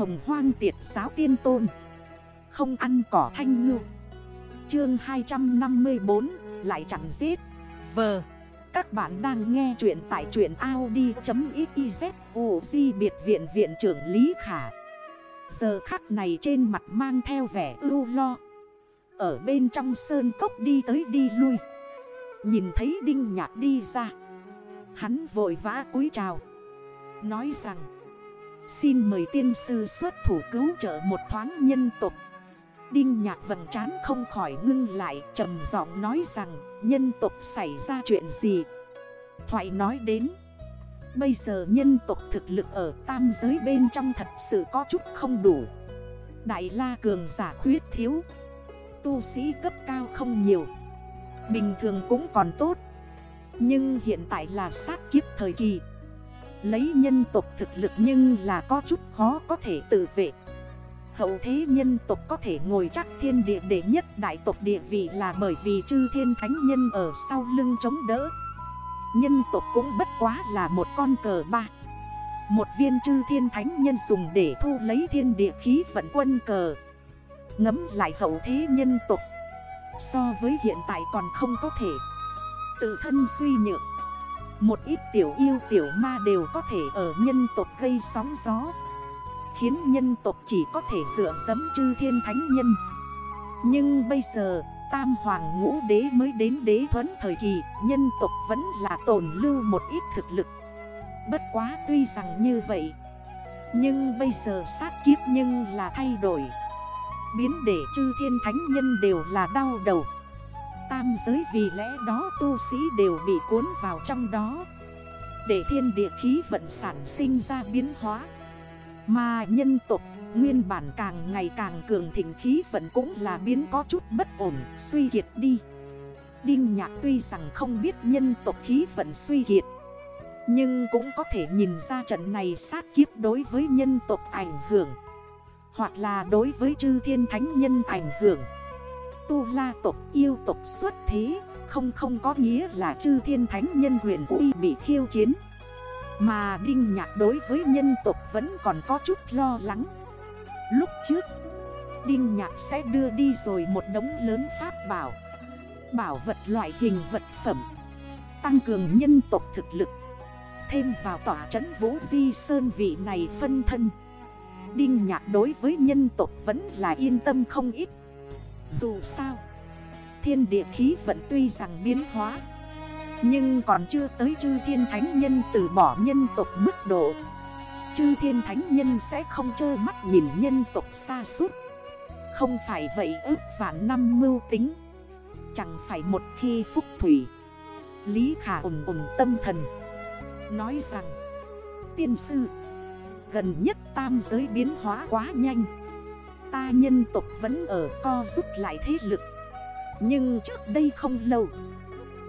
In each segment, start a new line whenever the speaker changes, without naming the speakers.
hồng hoang tiệt giáo tiên tôn. Không ăn cỏ thanh ngư. Chương 254 lại chẳng giết. Vờ Các bạn đang nghe chuyện tại chuyện Audi.xyz Uzi biệt viện viện trưởng Lý Khả. Giờ khắc này trên mặt mang theo vẻ ưu lo. Ở bên trong sơn cốc đi tới đi lui. Nhìn thấy Đinh Nhạc đi ra. Hắn vội vã cúi chào. Nói rằng Xin mời tiên sư xuất thủ cứu trợ một thoáng nhân tục. Đinh nhạc vầng trán không khỏi ngưng lại, trầm giọng nói rằng, nhân tục xảy ra chuyện gì? Thoại nói đến, Bây giờ nhân tục thực lực ở tam giới bên trong thật sự có chút không đủ. Đại la cường giả khuyết thiếu, Tu sĩ cấp cao không nhiều, Bình thường cũng còn tốt. Nhưng hiện tại là sát kiếp thời kỳ. Lấy nhân tộc thực lực nhưng là có chút khó có thể tự vệ. Hậu thế nhân tộc có thể ngồi chắc thiên địa đệ nhất đại tộc địa vị là bởi vì chư thiên thánh nhân ở sau lưng chống đỡ. Nhân tộc cũng bất quá là một con cờ ba. Một viên chư thiên thánh nhân dùng để thu lấy thiên địa khí vận quân cờ. Ngấm lại hậu thế nhân tộc. So với hiện tại còn không có thể. Tự thân suy nhược một ít tiểu yêu tiểu ma đều có thể ở nhân tộc gây sóng gió. Khiến nhân tộc chỉ có thể dựa dẫm chư thiên thánh nhân. Nhưng bây giờ, tam hoàng ngũ đế mới đến đế thuấn thời kỳ, Nhân tộc vẫn là tồn lưu một ít thực lực. Bất quá tuy rằng như vậy, Nhưng bây giờ sát kiếp nhưng là thay đổi. Biến để chư thiên thánh nhân đều là đau đầu tam giới vì lẽ đó tu sĩ đều bị cuốn vào trong đó. Để thiên địa khí vận sản sinh ra biến hóa. Mà nhân tục nguyên bản càng ngày càng cường thịnh khí vận cũng là biến có chút bất ổn, suy kiệt đi. Đinh nhạc tuy rằng không biết nhân tộc khí vận suy kiệt, Nhưng cũng có thể nhìn ra trận này sát kiếp đối với nhân tộc ảnh hưởng, Hoặc là đối với chư thiên thánh nhân ảnh hưởng tu la tộc, yêu tộc xuất thế. Không không có nghĩa là chư thiên thánh nhân quyền uy bị khiêu chiến. Mà Đinh Nhạc đối với nhân tộc vẫn còn có chút lo lắng. Lúc trước, Đinh Nhạc sẽ đưa đi rồi một đống lớn pháp bảo. Bảo vật loại hình vật phẩm. Tăng cường nhân tộc thực lực. Thêm vào tỏa trấn vũ di sơn vị này phân thân. Đinh Nhạc đối với nhân tộc vẫn là yên tâm không ít dù sao, Thiên địa khí vẫn tuy rằng biến hóa, Nhưng còn chưa tới chư thiên thánh nhân từ bỏ nhân tộc mức độ. Chư thiên thánh nhân sẽ không trơ mắt nhìn nhân tộc xa suốt. Không phải vậy ước vạn năm mưu tính, Chẳng phải một khi phúc thủy. Lý khả ủng ủng tâm thần, Nói rằng, Tiên sư, Gần nhất tam giới biến hóa quá nhanh. Ta nhân tộc vẫn ở co rút lại thế lực. Nhưng trước đây không lâu,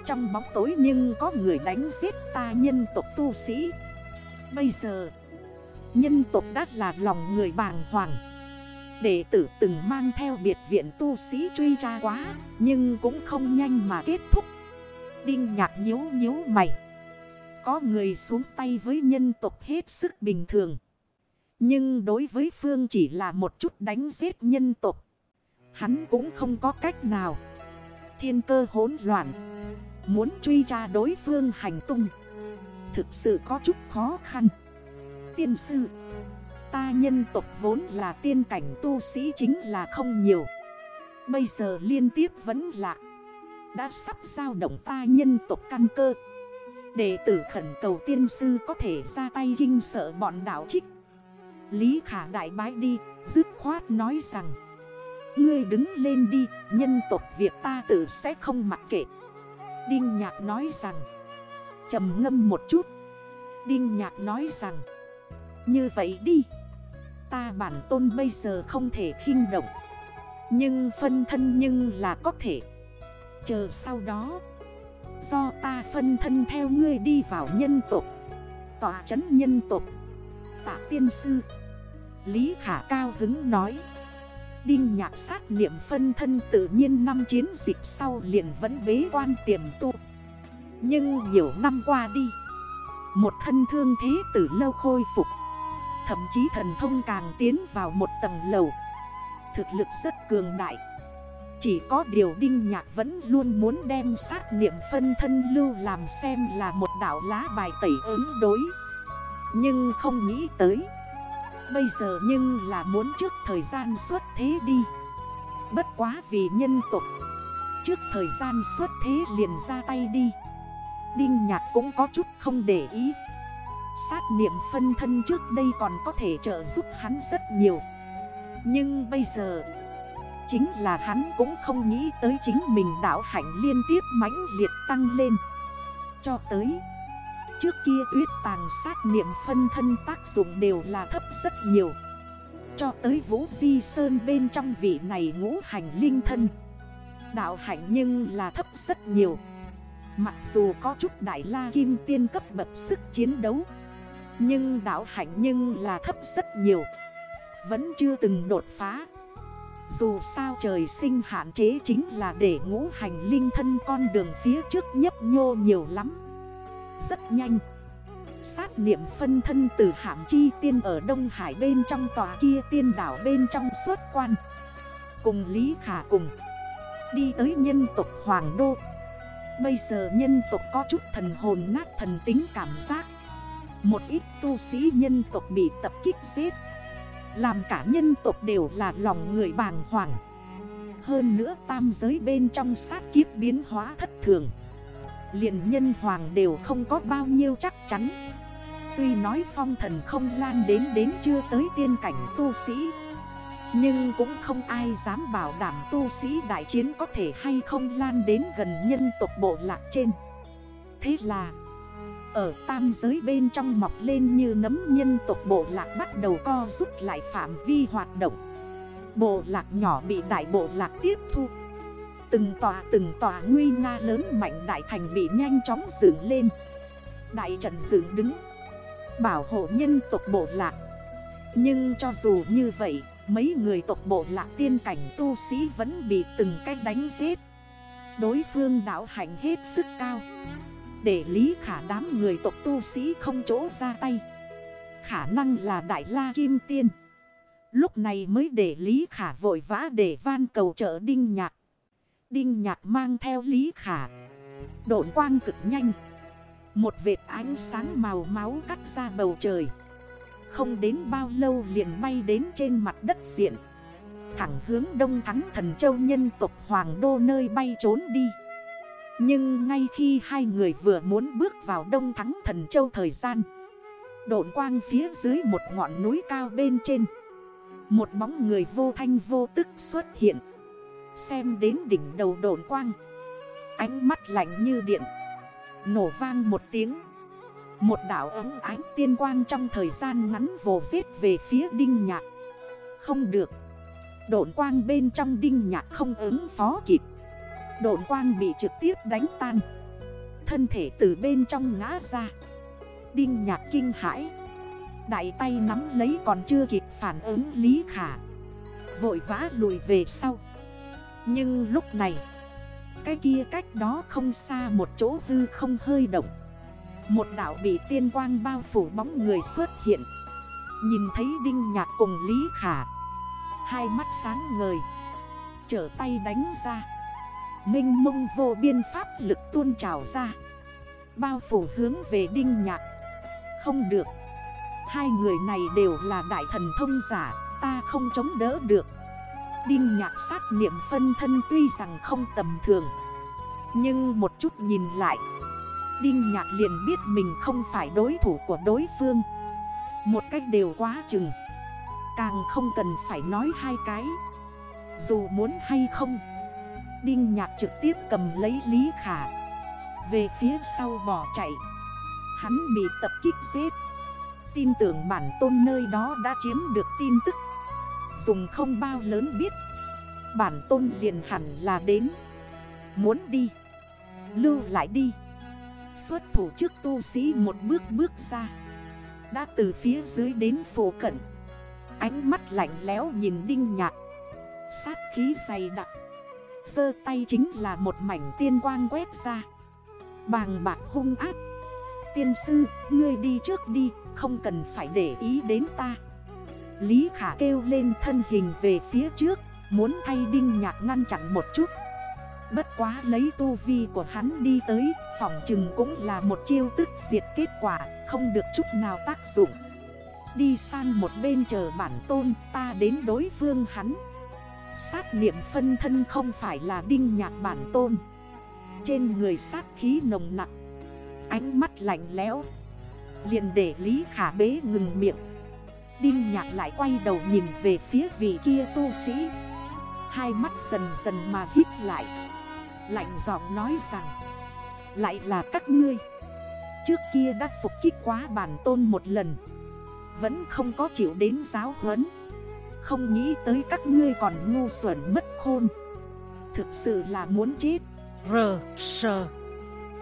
Trong bóng tối nhưng có người đánh giết ta nhân tộc tu sĩ. Bây giờ, Nhân tộc đã là lòng người bàng hoàng. Đệ tử từng mang theo biệt viện tu sĩ truy tra quá, Nhưng cũng không nhanh mà kết thúc. Đinh nhạc nhếu nhếu mày. Có người xuống tay với nhân tộc hết sức bình thường nhưng đối với Phương chỉ là một chút đánh giết nhân tộc. Hắn cũng không có cách nào. Thiên cơ hỗn loạn. Muốn truy tra đối phương hành tung. Thực sự có chút khó khăn. Tiên sư. Ta nhân tộc vốn là tiên cảnh tu sĩ chính là không nhiều. Bây giờ liên tiếp vẫn lạ Đã sắp giao động ta nhân tộc căn cơ. Đệ tử khẩn cầu tiên sư có thể ra tay kinh sợ bọn đảo trích. Lý Khả Đại bái đi, dứt khoát nói rằng Ngươi đứng lên đi, nhân tộc việc ta tự sẽ không mặc kệ. Đinh Nhạc nói rằng trầm ngâm một chút. Đinh Nhạc nói rằng Như vậy đi. Ta bản tôn bây giờ không thể khinh động. Nhưng phân thân nhưng là có thể. Chờ sau đó Do ta phân thân theo ngươi đi vào nhân tộc Tỏa chấn nhân tộc. Tạ tiên sư Lý Khả cao hứng nói. Đinh nhạc sát niệm phân thân tự nhiên năm chiến dịch sau liền vẫn bế quan tiềm tu. Nhưng nhiều năm qua đi, Một thân thương thế từ lâu khôi phục. Thậm chí thần thông càng tiến vào một tầng lầu. Thực lực rất cường đại. Chỉ có điều Đinh Nhạc vẫn luôn muốn đem sát niệm phân thân lưu làm xem là một đảo lá bài tẩy ứng đối. Nhưng không nghĩ tới Bây giờ nhưng là muốn trước thời gian xuất thế đi. Bất quá vì nhân tục, Trước thời gian xuất thế liền ra tay đi. Đinh nhạc cũng có chút không để ý. Sát niệm phân thân trước đây còn có thể trợ giúp hắn rất nhiều. Nhưng bây giờ, Chính là hắn cũng không nghĩ tới chính mình đảo hạnh liên tiếp mãnh liệt tăng lên. Cho tới Trước kia tuyết tàng sát niệm phân thân tác dụng đều là thấp rất nhiều. Cho tới vũ di sơn bên trong vị này ngũ hành linh thân. Đạo hạnh nhưng là thấp rất nhiều. Mặc dù có chút đại la kim tiên cấp bậc sức chiến đấu, Nhưng đạo hạnh nhưng là thấp rất nhiều. Vẫn chưa từng đột phá. Dù sao trời sinh hạn chế chính là để ngũ hành linh thân con đường phía trước nhấp nhô nhiều lắm. Rất nhanh. Sát niệm phân thân từ hạm chi tiên ở Đông Hải bên trong tòa kia tiên đảo bên trong suốt quan. Cùng Lý Khả cùng Đi tới nhân tộc Hoàng Đô. Bây giờ nhân tộc có chút thần hồn nát thần tính cảm giác. Một ít tu sĩ nhân tộc bị tập kích giết. Làm cả nhân tộc đều là lòng người bàng hoàng. Hơn nữa tam giới bên trong sát kiếp biến hóa thất thường liền nhân hoàng đều không có bao nhiêu chắc chắn. Tuy nói phong thần không lan đến đến chưa tới tiên cảnh tu sĩ, Nhưng cũng không ai dám bảo đảm tu sĩ đại chiến có thể hay không lan đến gần nhân tộc bộ lạc trên. Thế là, Ở tam giới bên trong mọc lên như nấm nhân tộc bộ lạc bắt đầu co rút lại phạm vi hoạt động. Bộ lạc nhỏ bị đại bộ lạc tiếp thu. Từng tòa từng tòa nguy nga lớn mạnh đại thành bị nhanh chóng dựng lên. Đại trận dựng đứng, Bảo hộ nhân tộc bộ lạc. Nhưng cho dù như vậy, Mấy người tộc bộ lạc tiên cảnh tu sĩ vẫn bị từng cách đánh giết. Đối phương đảo hành hết sức cao. Để lý khả đám người tộc tu sĩ không chỗ ra tay. Khả năng là đại la kim tiên. Lúc này mới để Lý Khả vội vã để van cầu trợ Đinh Nhạc. Đinh Nhạc mang theo Lý Khả. Độn quang cực nhanh. Một vệt ánh sáng màu máu cắt ra bầu trời. Không đến bao lâu liền bay đến trên mặt đất diện. Thẳng hướng đông thắng thần châu nhân tộc Hoàng Đô nơi bay trốn đi. Nhưng ngay khi hai người vừa muốn bước vào đông thắng thần châu thời gian Độn quang phía dưới một ngọn núi cao bên trên. Một bóng người vô thanh vô tức xuất hiện. Xem đến đỉnh đầu độn quang. Ánh mắt lạnh như điện. Nổ vang một tiếng. Một đảo ấm ánh tiên quang trong thời gian ngắn vồ giết về phía đinh nhạc. Không được. Độn quang bên trong đinh nhạc không ứng phó kịp. Độn quang bị trực tiếp đánh tan. Thân thể từ bên trong ngã ra. Đinh nhạc kinh hãi. Đại tay nắm lấy còn chưa kịp phản ứng Lý Khả. Vội vã lùi về sau. Nhưng lúc này, Cái kia cách đó không xa một chỗ hư không hơi động. Một đảo bị tiên quang bao phủ bóng người xuất hiện. Nhìn thấy Đinh Nhạc cùng Lý Khả. Hai mắt sáng ngời. Trở tay đánh ra. Minh mông vô biên pháp lực tuôn trào ra. Bao phủ hướng về Đinh Nhạc. Không được. Hai người này đều là đại thần thông giả, Ta không chống đỡ được. Đinh nhạc sát niệm phân thân tuy rằng không tầm thường, Nhưng một chút nhìn lại, Đinh nhạc liền biết mình không phải đối thủ của đối phương. Một cách đều quá chừng, Càng không cần phải nói hai cái. Dù muốn hay không, Đinh nhạc trực tiếp cầm lấy Lý Khả, Về phía sau bỏ chạy. Hắn bị tập kích giết. Tin tưởng bản tôn nơi đó đã chiếm được tin tức. Dùng không bao lớn biết. Bản tôn liền hẳn là đến. Muốn đi. Lưu lại đi. Xuất thủ trước tu sĩ một bước bước ra. Đã từ phía dưới đến phổ cận. Ánh mắt lạnh léo nhìn đinh nhạc. Sát khí dày đặc. Sơ tay chính là một mảnh tiên quang quét ra. Bàng bạc hung ác. Tiên sư, ngươi đi trước đi Không cần phải để ý đến ta. Lý Khả kêu lên thân hình về phía trước, Muốn thay Đinh Nhạc ngăn chặn một chút. Bất quá lấy tu vi của hắn đi tới Phỏng chừng cũng là một chiêu tức diệt kết quả, Không được chút nào tác dụng. Đi sang một bên chờ bản tôn, ta đến đối phương hắn. Sát niệm phân thân không phải là đinh nhạc bản tôn. Trên người sát khí nồng nặng Ánh mắt lạnh lẽo. Liền để Lý Khả bế ngừng miệng. Đinh nhạc lại quay đầu nhìn về phía vị kia tu sĩ. Hai mắt dần dần mà hít lại. Lạnh giọng nói rằng, Lại là các ngươi. Trước kia đã phục kích quá bản tôn một lần, Vẫn không có chịu đến giáo huấn. Không nghĩ tới các ngươi còn ngu xuẩn mất khôn. Thực sự là muốn chết. R. S.